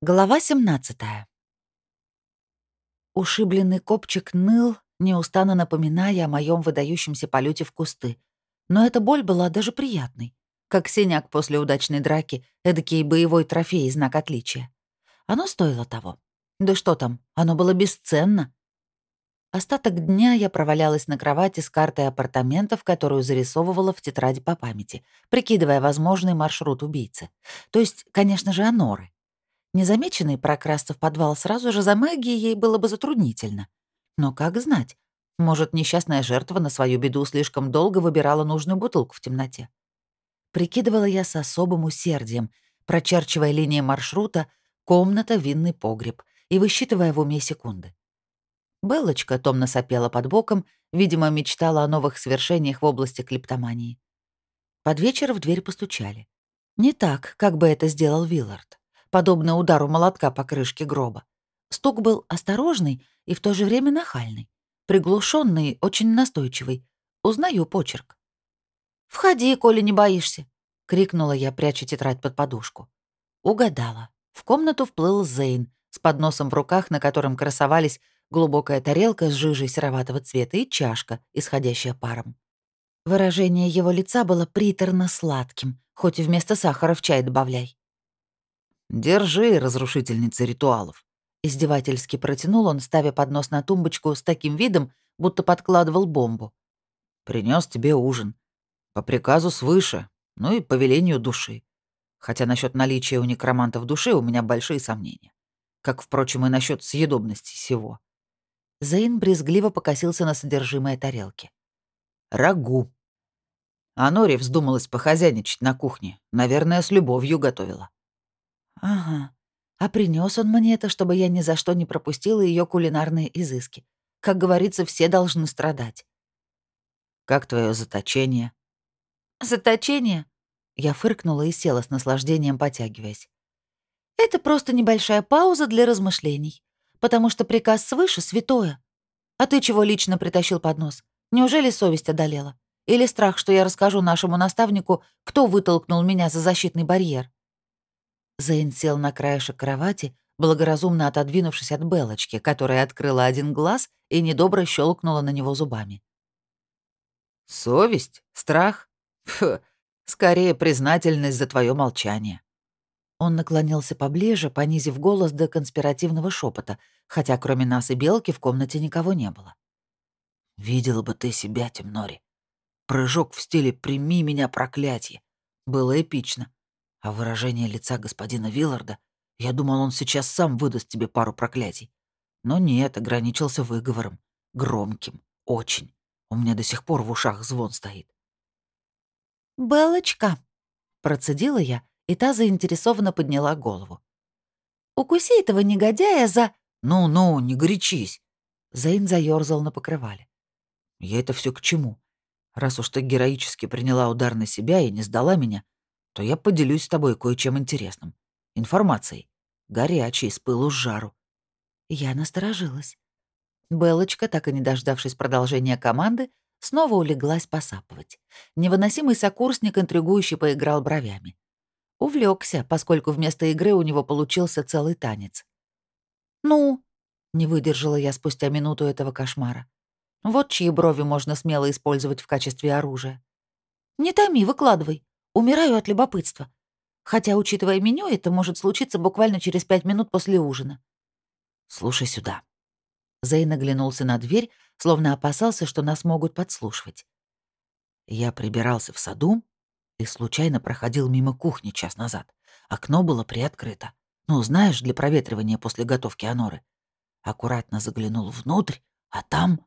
Глава 17 Ушибленный копчик ныл, неустанно напоминая о моем выдающемся полете в кусты. Но эта боль была даже приятной. Как синяк после удачной драки, эдакий боевой трофей и знак отличия. Оно стоило того. Да что там, оно было бесценно. Остаток дня я провалялась на кровати с картой апартаментов, которую зарисовывала в тетради по памяти, прикидывая возможный маршрут убийцы. То есть, конечно же, Аноры. Незамеченный прокрасться в подвал сразу же за магией ей было бы затруднительно. Но как знать? Может, несчастная жертва на свою беду слишком долго выбирала нужную бутылку в темноте. Прикидывала я с особым усердием, прочерчивая линии маршрута комната, винный погреб и высчитывая в уме секунды. Белочка томно сопела под боком, видимо, мечтала о новых свершениях в области клептомании. Под вечер в дверь постучали. Не так, как бы это сделал Виллард подобно удару молотка по крышке гроба. Стук был осторожный и в то же время нахальный, приглушенный, очень настойчивый. Узнаю почерк. «Входи, коли не боишься», — крикнула я, пряча тетрадь под подушку. Угадала. В комнату вплыл Зейн с подносом в руках, на котором красовались глубокая тарелка с жижей сероватого цвета и чашка, исходящая паром. Выражение его лица было приторно-сладким, хоть и вместо сахара в чай добавляй. «Держи, разрушительница ритуалов». Издевательски протянул он, ставя поднос на тумбочку с таким видом, будто подкладывал бомбу. Принес тебе ужин. По приказу свыше, ну и по велению души. Хотя насчет наличия у некромантов души у меня большие сомнения. Как, впрочем, и насчет съедобности всего. Зейн брезгливо покосился на содержимое тарелки. «Рагу». А Нори вздумалась похозяйничать на кухне. Наверное, с любовью готовила. Ага. А принес он мне это, чтобы я ни за что не пропустила ее кулинарные изыски. Как говорится, все должны страдать. Как твое заточение? Заточение? Я фыркнула и села с наслаждением, потягиваясь. Это просто небольшая пауза для размышлений, потому что приказ свыше святое. А ты чего лично притащил под нос? Неужели совесть одолела? Или страх, что я расскажу нашему наставнику, кто вытолкнул меня за защитный барьер? Зейн сел на краешек кровати, благоразумно отодвинувшись от Белочки, которая открыла один глаз и недобро щелкнула на него зубами. «Совесть? Страх? Фу, скорее признательность за твое молчание». Он наклонился поближе, понизив голос до конспиративного шепота, хотя кроме нас и Белки в комнате никого не было. «Видела бы ты себя, Темнори. Прыжок в стиле «прими меня, проклятие». Было эпично. А выражение лица господина Вилларда, я думал, он сейчас сам выдаст тебе пару проклятий. Но нет, ограничился выговором. Громким. Очень. У меня до сих пор в ушах звон стоит. «Белочка», — процедила я, и та заинтересованно подняла голову. «Укуси этого негодяя за...» «Ну-ну, не горячись!» Зейн заёрзал на покрывале. «Я это все к чему? Раз уж ты героически приняла удар на себя и не сдала меня, то я поделюсь с тобой кое-чем интересным. Информацией. Горячей, с пылу с жару. Я насторожилась. Белочка, так и не дождавшись продолжения команды, снова улеглась посапывать. Невыносимый сокурсник интригующе поиграл бровями. Увлекся, поскольку вместо игры у него получился целый танец. «Ну?» — не выдержала я спустя минуту этого кошмара. Вот чьи брови можно смело использовать в качестве оружия. «Не томи, выкладывай. Умираю от любопытства. Хотя, учитывая меню, это может случиться буквально через пять минут после ужина. «Слушай сюда». Зейн оглянулся на дверь, словно опасался, что нас могут подслушивать. Я прибирался в саду и случайно проходил мимо кухни час назад. Окно было приоткрыто. Ну, знаешь, для проветривания после готовки аноры. Аккуратно заглянул внутрь, а там...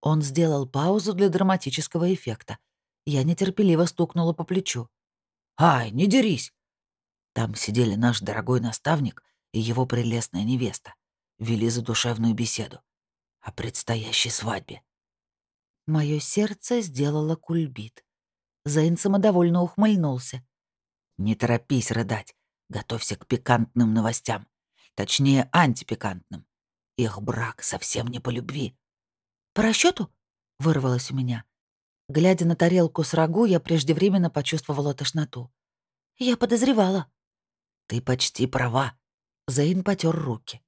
Он сделал паузу для драматического эффекта. Я нетерпеливо стукнула по плечу. «Ай, не дерись!» Там сидели наш дорогой наставник и его прелестная невеста. Вели задушевную беседу о предстоящей свадьбе. Мое сердце сделало кульбит. Зейн самодовольно ухмыльнулся. «Не торопись рыдать. Готовься к пикантным новостям. Точнее, антипикантным. Их брак совсем не по любви». «По расчету? вырвалось у меня. Глядя на тарелку с рагу, я преждевременно почувствовала тошноту. Я подозревала. «Ты почти права», Зейн потер руки.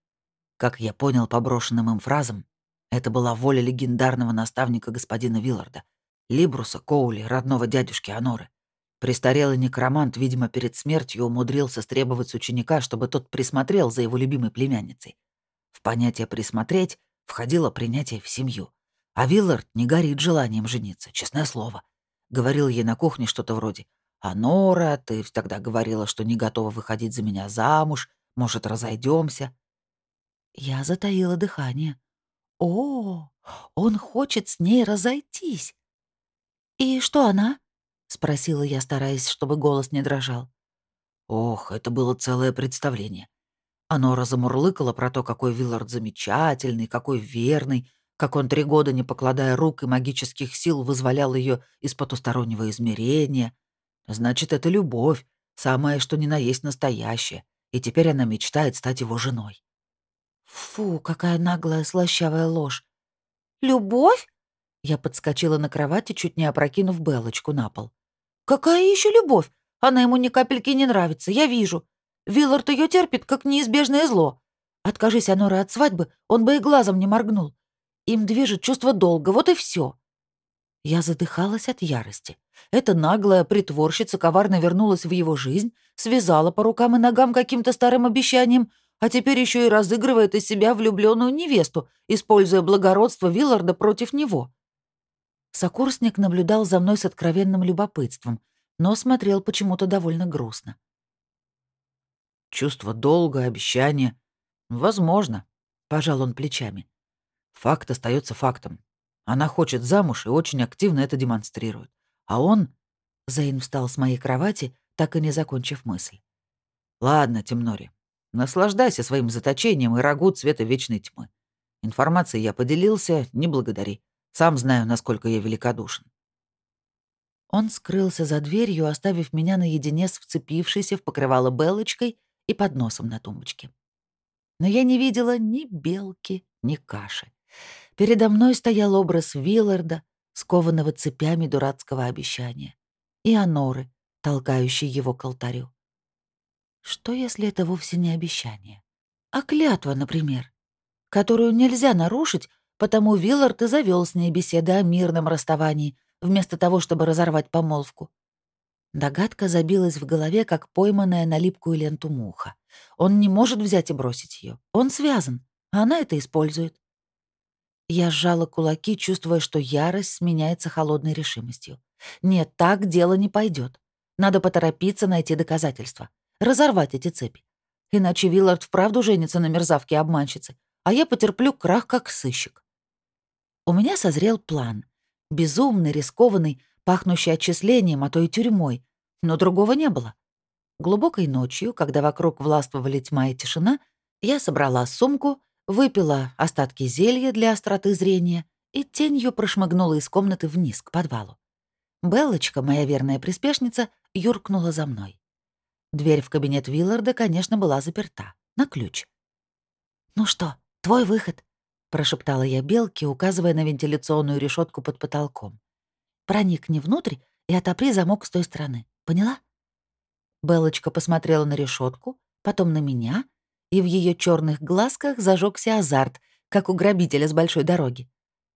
Как я понял по брошенным им фразам, это была воля легендарного наставника господина Вилларда, Либруса Коули, родного дядюшки Аноры. Престарелый некромант, видимо, перед смертью умудрился стребовать с ученика, чтобы тот присмотрел за его любимой племянницей. В понятие «присмотреть» входило принятие в семью. А Виллард не горит желанием жениться, честное слово. Говорил ей на кухне что-то вроде «Анора, ты тогда говорила, что не готова выходить за меня замуж, может, разойдемся. Я затаила дыхание. «О, он хочет с ней разойтись!» «И что она?» — спросила я, стараясь, чтобы голос не дрожал. Ох, это было целое представление. Оно разомурлыкало про то, какой Виллард замечательный, какой верный, как он три года, не покладая рук и магических сил, вызволял ее из потустороннего измерения. Значит, это любовь, самое что ни на есть настоящее, и теперь она мечтает стать его женой. Фу, какая наглая, слащавая ложь. «Любовь?» Я подскочила на кровати, чуть не опрокинув Белочку на пол. «Какая еще любовь? Она ему ни капельки не нравится, я вижу. Виллард ее терпит, как неизбежное зло. Откажись Анора от свадьбы, он бы и глазом не моргнул. Им движет чувство долга, вот и все. Я задыхалась от ярости. Эта наглая притворщица коварно вернулась в его жизнь, связала по рукам и ногам каким-то старым обещанием, а теперь еще и разыгрывает из себя влюбленную невесту, используя благородство Вилларда против него. Сокурсник наблюдал за мной с откровенным любопытством, но смотрел почему-то довольно грустно. «Чувство долга, обещания. Возможно», — пожал он плечами. «Факт остается фактом. Она хочет замуж и очень активно это демонстрирует. А он...» Зейн встал с моей кровати, так и не закончив мысль. «Ладно, Темнори, наслаждайся своим заточением и рагу цвета вечной тьмы. Информацией я поделился, не благодари. Сам знаю, насколько я великодушен». Он скрылся за дверью, оставив меня наедине с вцепившейся в покрывало Белочкой и подносом на тумбочке. Но я не видела ни белки, ни каши. Передо мной стоял образ Вилларда, скованного цепями дурацкого обещания, и Аноры, толкающей его к алтарю. Что, если это вовсе не обещание? А клятва, например, которую нельзя нарушить, потому Виллард и завел с ней беседы о мирном расставании, вместо того, чтобы разорвать помолвку. Догадка забилась в голове, как пойманная на липкую ленту муха. Он не может взять и бросить ее. Он связан, а она это использует. Я сжала кулаки, чувствуя, что ярость сменяется холодной решимостью. Нет, так дело не пойдет. Надо поторопиться найти доказательства. Разорвать эти цепи. Иначе Виллард вправду женится на мерзавке-обманщице, а я потерплю крах как сыщик. У меня созрел план. Безумный, рискованный, пахнущий отчислением, а то и тюрьмой. Но другого не было. Глубокой ночью, когда вокруг властвовали тьма и тишина, я собрала сумку, выпила остатки зелья для остроты зрения и тенью прошмыгнула из комнаты вниз, к подвалу. Белочка, моя верная приспешница, юркнула за мной. Дверь в кабинет Вилларда, конечно, была заперта. На ключ. «Ну что, твой выход?» — прошептала я Белке, указывая на вентиляционную решетку под потолком. «Проникни внутрь и отопри замок с той стороны. Поняла?» Белочка посмотрела на решетку, потом на меня, и в ее черных глазках зажегся азарт, как у грабителя с большой дороги.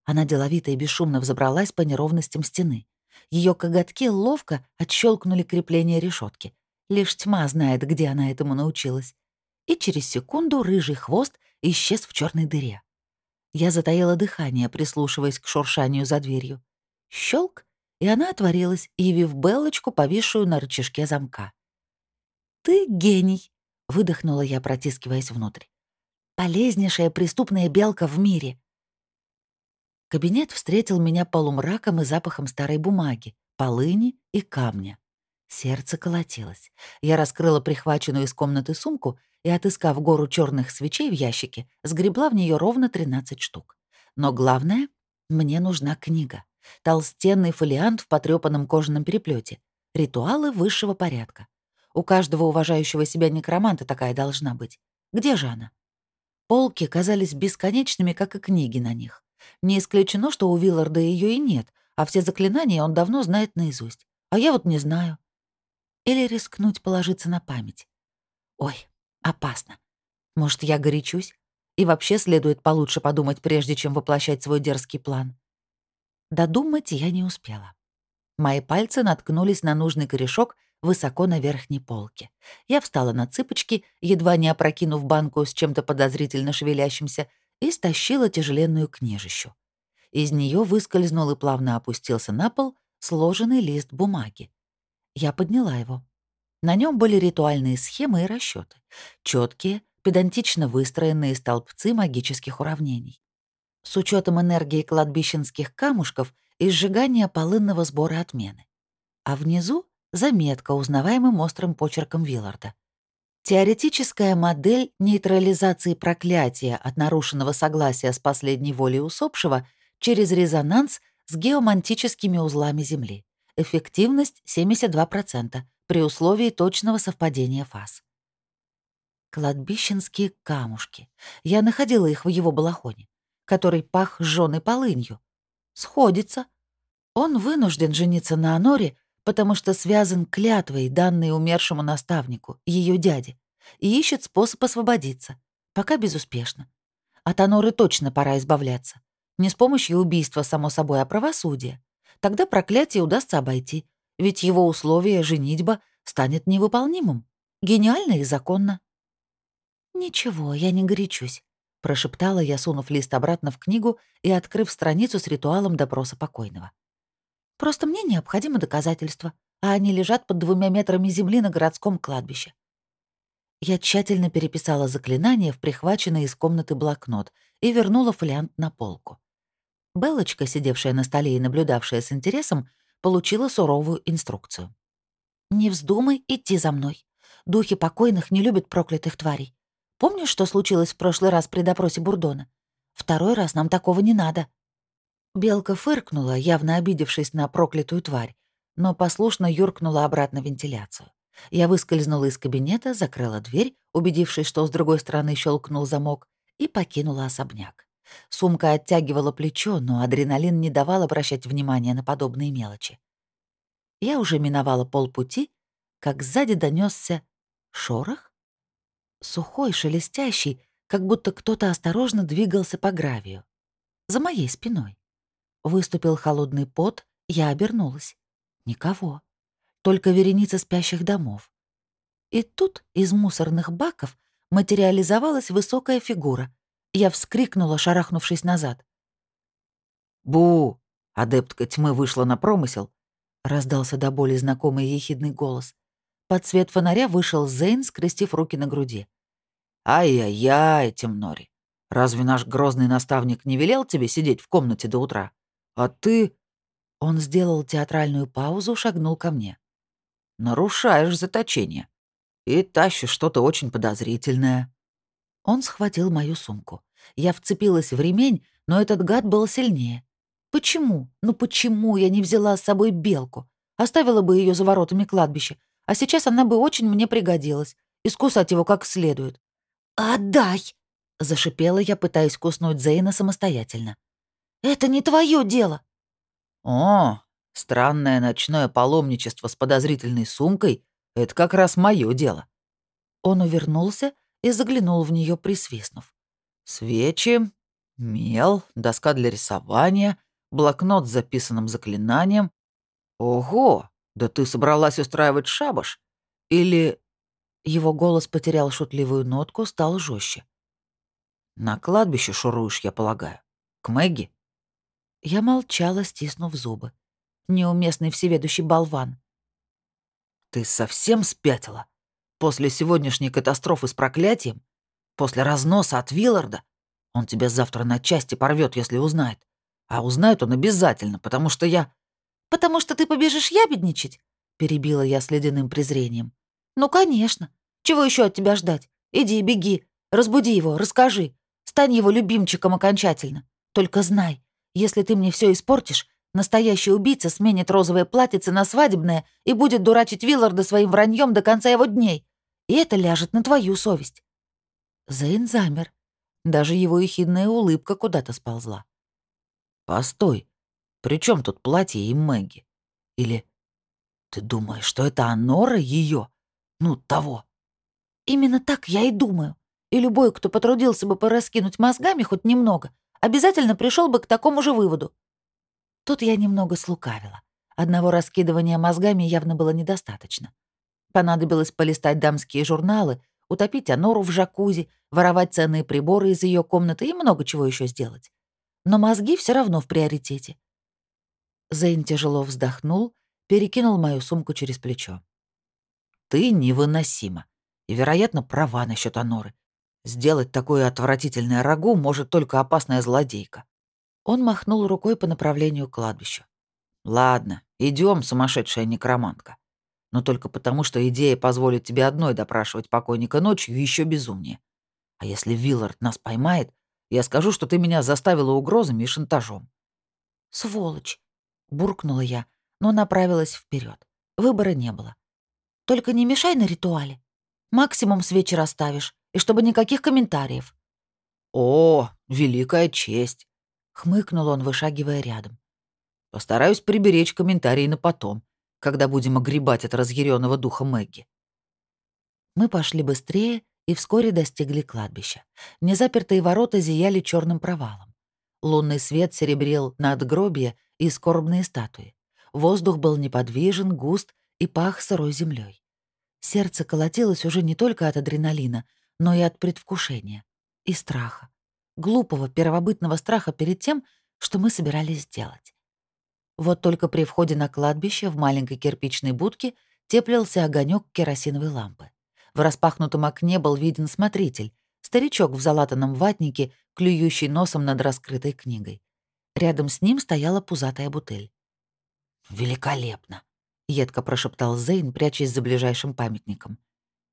Она деловито и бесшумно взобралась по неровностям стены. Ее коготки ловко отщелкнули крепление решетки. Лишь тьма знает, где она этому научилась. И через секунду рыжий хвост исчез в черной дыре. Я затаила дыхание, прислушиваясь к шуршанию за дверью. Щелк, и она отворилась, явив Белочку, повисшую на рычажке замка. «Ты гений!» — выдохнула я, протискиваясь внутрь. «Полезнейшая преступная белка в мире!» Кабинет встретил меня полумраком и запахом старой бумаги, полыни и камня. Сердце колотилось. Я раскрыла прихваченную из комнаты сумку и, отыскав гору черных свечей в ящике, сгребла в нее ровно 13 штук. Но главное, мне нужна книга. Толстенный фолиант в потрёпанном кожаном переплете. Ритуалы высшего порядка. У каждого уважающего себя некроманта такая должна быть. Где же она? Полки казались бесконечными, как и книги на них. Не исключено, что у Вилларда ее и нет, а все заклинания он давно знает наизусть. А я вот не знаю. Или рискнуть положиться на память. Ой, опасно. Может, я горячусь? И вообще следует получше подумать, прежде чем воплощать свой дерзкий план. Додумать я не успела. Мои пальцы наткнулись на нужный корешок высоко на верхней полке. Я встала на цыпочки, едва не опрокинув банку с чем-то подозрительно шевелящимся, и стащила тяжеленную книжищу. Из нее выскользнул и плавно опустился на пол сложенный лист бумаги. Я подняла его. На нем были ритуальные схемы и расчеты, четкие, педантично выстроенные столбцы магических уравнений. С учетом энергии кладбищенских камушков и сжигания полынного сбора отмены. А внизу — заметка узнаваемым острым почерком Вилларда. Теоретическая модель нейтрализации проклятия от нарушенного согласия с последней волей усопшего через резонанс с геомантическими узлами Земли. Эффективность 72% при условии точного совпадения фаз. Кладбищенские камушки. Я находила их в его балахоне, который пах жжёной полынью. Сходится. Он вынужден жениться на Аноре, потому что связан клятвой, данной умершему наставнику, ее дяде, и ищет способ освободиться. Пока безуспешно. От Аноры точно пора избавляться. Не с помощью убийства, само собой, а правосудия. Тогда проклятие удастся обойти, ведь его условие «женитьба» станет невыполнимым. Гениально и законно. «Ничего, я не горячусь», — прошептала я, сунув лист обратно в книгу и открыв страницу с ритуалом допроса покойного. «Просто мне необходимо доказательство, а они лежат под двумя метрами земли на городском кладбище». Я тщательно переписала заклинание в прихваченный из комнаты блокнот и вернула фолиант на полку. Белочка, сидевшая на столе и наблюдавшая с интересом, получила суровую инструкцию. «Не вздумай идти за мной. Духи покойных не любят проклятых тварей. Помнишь, что случилось в прошлый раз при допросе Бурдона? Второй раз нам такого не надо». Белка фыркнула, явно обидевшись на проклятую тварь, но послушно юркнула обратно в вентиляцию. Я выскользнула из кабинета, закрыла дверь, убедившись, что с другой стороны щелкнул замок, и покинула особняк. Сумка оттягивала плечо, но адреналин не давал обращать внимания на подобные мелочи. Я уже миновала полпути, как сзади донесся шорох сухой, шелестящий, как будто кто-то осторожно двигался по гравию. За моей спиной. Выступил холодный пот, я обернулась. Никого. Только вереница спящих домов. И тут из мусорных баков материализовалась высокая фигура. Я вскрикнула, шарахнувшись назад. «Бу!» — адептка тьмы вышла на промысел. Раздался до боли знакомый ехидный голос. Под свет фонаря вышел Зейн, скрестив руки на груди. «Ай-яй-яй, Темнори, разве наш грозный наставник не велел тебе сидеть в комнате до утра? А ты...» Он сделал театральную паузу, шагнул ко мне. «Нарушаешь заточение. И тащишь что-то очень подозрительное». Он схватил мою сумку. Я вцепилась в ремень, но этот гад был сильнее. Почему? Ну почему я не взяла с собой белку? Оставила бы ее за воротами кладбища, а сейчас она бы очень мне пригодилась. Искусать его как следует. «Отдай!» — зашипела я, пытаясь куснуть Зейна самостоятельно. «Это не твое дело!» «О, странное ночное паломничество с подозрительной сумкой — это как раз мое дело». Он увернулся и заглянул в нее, присвистнув. «Свечи, мел, доска для рисования, блокнот с записанным заклинанием. Ого, да ты собралась устраивать шабаш? Или его голос потерял шутливую нотку, стал жестче. «На кладбище шуруешь, я полагаю. К Мэгги?» Я молчала, стиснув зубы. Неуместный всеведущий болван. «Ты совсем спятила? После сегодняшней катастрофы с проклятием? После разноса от Вилларда? Он тебя завтра на части порвет, если узнает. А узнает он обязательно, потому что я...» «Потому что ты побежишь ябедничать?» — перебила я с ледяным презрением. «Ну, конечно. Чего еще от тебя ждать? Иди, беги. Разбуди его, расскажи. Стань его любимчиком окончательно. Только знай, если ты мне все испортишь, настоящий убийца сменит розовое платьице на свадебное и будет дурачить Вилларда своим враньем до конца его дней. И это ляжет на твою совесть». Зейн замер. Даже его ехидная улыбка куда-то сползла. «Постой, при чем тут платье и Мэгги? Или ты думаешь, что это Анора ее? Ну, того. Именно так я и думаю. и любой, кто потрудился бы пораскинуть мозгами хоть немного, обязательно пришел бы к такому же выводу. Тут я немного слукавила. Одного раскидывания мозгами явно было недостаточно. Понадобилось полистать дамские журналы, утопить Анору в жакузи, воровать ценные приборы из ее комнаты и много чего еще сделать. Но мозги все равно в приоритете. Зейн тяжело вздохнул, перекинул мою сумку через плечо. «Ты невыносима. И, вероятно, права насчет Аноры. Сделать такое отвратительное рагу может только опасная злодейка». Он махнул рукой по направлению к кладбищу. «Ладно, идем, сумасшедшая некромантка. Но только потому, что идея позволит тебе одной допрашивать покойника ночью еще безумнее. А если Виллард нас поймает, я скажу, что ты меня заставила угрозами и шантажом». «Сволочь!» — буркнула я, но направилась вперед. Выбора не было. «Только не мешай на ритуале. Максимум свечи расставишь, и чтобы никаких комментариев». «О, великая честь!» — хмыкнул он, вышагивая рядом. «Постараюсь приберечь комментарии на потом, когда будем огребать от разъяренного духа Мэгги». Мы пошли быстрее и вскоре достигли кладбища. Незапертые ворота зияли черным провалом. Лунный свет серебрил надгробия и скорбные статуи. Воздух был неподвижен, густ и пах сырой землей. Сердце колотилось уже не только от адреналина, но и от предвкушения и страха глупого первобытного страха перед тем, что мы собирались сделать. Вот только при входе на кладбище в маленькой кирпичной будке теплился огонек керосиновой лампы. В распахнутом окне был виден смотритель, старичок в залатанном ватнике, клюющий носом над раскрытой книгой. Рядом с ним стояла пузатая бутыль. «Великолепно!» — едко прошептал Зейн, прячась за ближайшим памятником.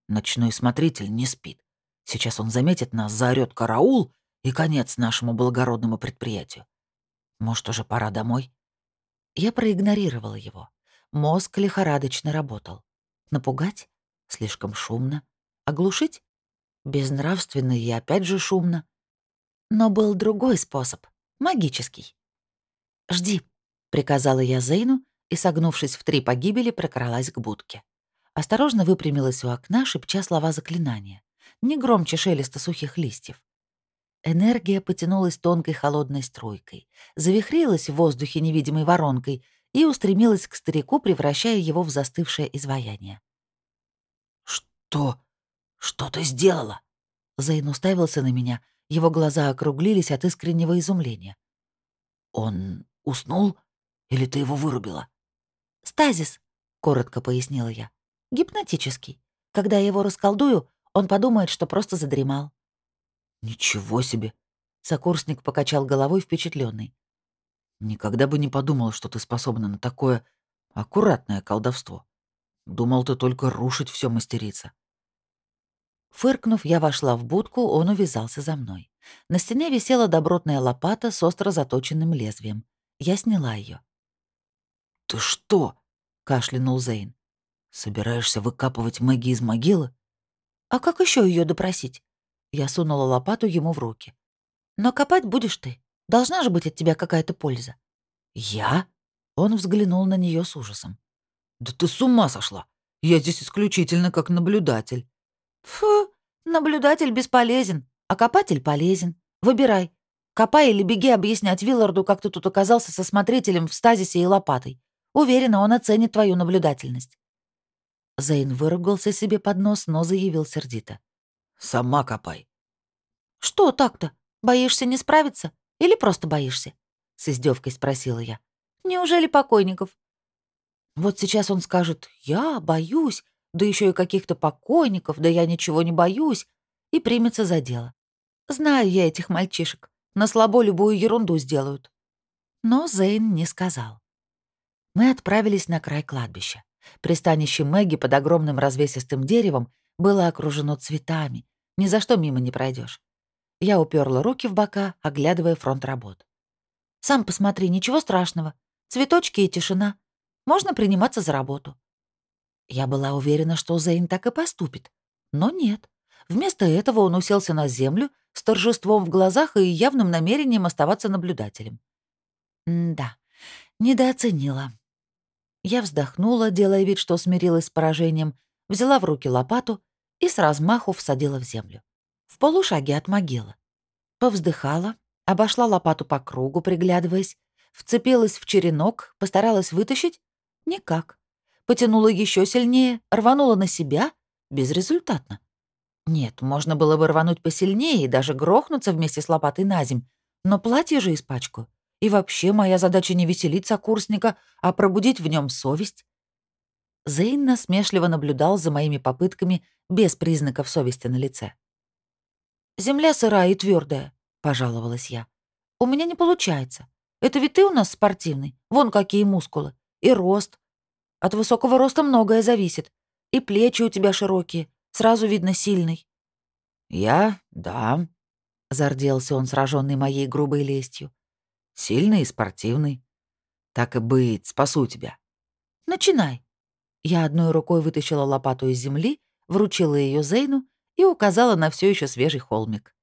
«Ночной смотритель не спит. Сейчас он заметит нас, заорёт караул, и конец нашему благородному предприятию. Может, уже пора домой? Я проигнорировала его. Мозг лихорадочно работал. Напугать? Слишком шумно. Оглушить? Безнравственно и опять же шумно. Но был другой способ, магический. «Жди», — приказала я Зейну и, согнувшись в три погибели, прокралась к будке. Осторожно выпрямилась у окна, шепча слова заклинания. Не громче шелеста сухих листьев. Энергия потянулась тонкой холодной струйкой, завихрилась в воздухе невидимой воронкой и устремилась к старику, превращая его в застывшее изваяние. «Что? Что ты сделала?» Зейн уставился на меня, его глаза округлились от искреннего изумления. «Он уснул? Или ты его вырубила?» «Стазис», — коротко пояснила я. «Гипнотический. Когда я его расколдую, он подумает, что просто задремал». «Ничего себе!» — сокурсник покачал головой впечатленный. «Никогда бы не подумал, что ты способна на такое аккуратное колдовство. Думал, ты только рушить все мастерица». Фыркнув, я вошла в будку, он увязался за мной. На стене висела добротная лопата с остро заточенным лезвием. Я сняла ее. «Ты что?» — кашлянул Зейн. «Собираешься выкапывать Мэгги из могилы?» «А как еще ее допросить? Я сунула лопату ему в руки. «Но копать будешь ты. Должна же быть от тебя какая-то польза». «Я?» Он взглянул на нее с ужасом. «Да ты с ума сошла! Я здесь исключительно как наблюдатель». «Фу, наблюдатель бесполезен, а копатель полезен. Выбирай. Копай или беги объяснять Вилларду, как ты тут оказался со смотрителем в стазисе и лопатой. Уверена, он оценит твою наблюдательность». Зейн выругался себе под нос, но заявил сердито. Сама копай. Что так-то? Боишься не справиться? Или просто боишься? С издевкой спросила я. Неужели покойников? Вот сейчас он скажет «Я боюсь», да еще и каких-то покойников, да я ничего не боюсь, и примется за дело. Знаю я этих мальчишек. На слабо любую ерунду сделают. Но Зейн не сказал. Мы отправились на край кладбища. Пристанище Мэгги под огромным развесистым деревом было окружено цветами, ни за что мимо не пройдешь. Я уперла руки в бока, оглядывая фронт работ. «Сам посмотри, ничего страшного. Цветочки и тишина. Можно приниматься за работу». Я была уверена, что Зейн так и поступит. Но нет. Вместо этого он уселся на землю с торжеством в глазах и явным намерением оставаться наблюдателем. М да, недооценила. Я вздохнула, делая вид, что смирилась с поражением, взяла в руки лопату и с размаху всадила в землю. в полушаге от могилы. Повздыхала, обошла лопату по кругу, приглядываясь, вцепилась в черенок, постаралась вытащить — никак. Потянула еще сильнее, рванула на себя — безрезультатно. Нет, можно было бы рвануть посильнее и даже грохнуться вместе с лопатой на земь, но платье же испачкаю. И вообще моя задача не веселить сокурсника, а пробудить в нем совесть. Зейн насмешливо наблюдал за моими попытками без признаков совести на лице. «Земля сырая и твердая, пожаловалась я. «У меня не получается. Это ведь ты у нас спортивный. Вон какие мускулы. И рост. От высокого роста многое зависит. И плечи у тебя широкие. Сразу видно сильный». «Я? Да», — зарделся он, сраженный моей грубой лестью. «Сильный и спортивный. Так и быть, спасу тебя». «Начинай». Я одной рукой вытащила лопату из земли, вручила ее Зейну и указала на все еще свежий холмик.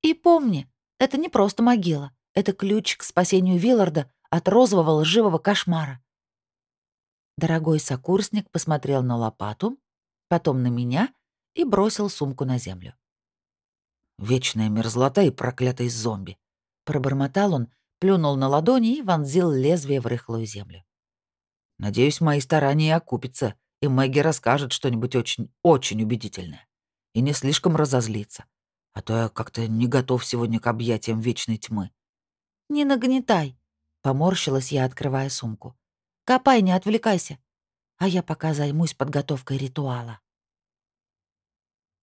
«И помни, это не просто могила, это ключ к спасению Вилларда от розового лживого кошмара». Дорогой сокурсник посмотрел на лопату, потом на меня и бросил сумку на землю. «Вечная мерзлота и проклятый зомби», — пробормотал он, плюнул на ладони и вонзил лезвие в рыхлую землю. «Надеюсь, мои старания окупятся, и Мэгги расскажет что-нибудь очень-очень убедительное. И не слишком разозлится. А то я как-то не готов сегодня к объятиям вечной тьмы». «Не нагнетай», — поморщилась я, открывая сумку. «Копай, не отвлекайся. А я пока займусь подготовкой ритуала».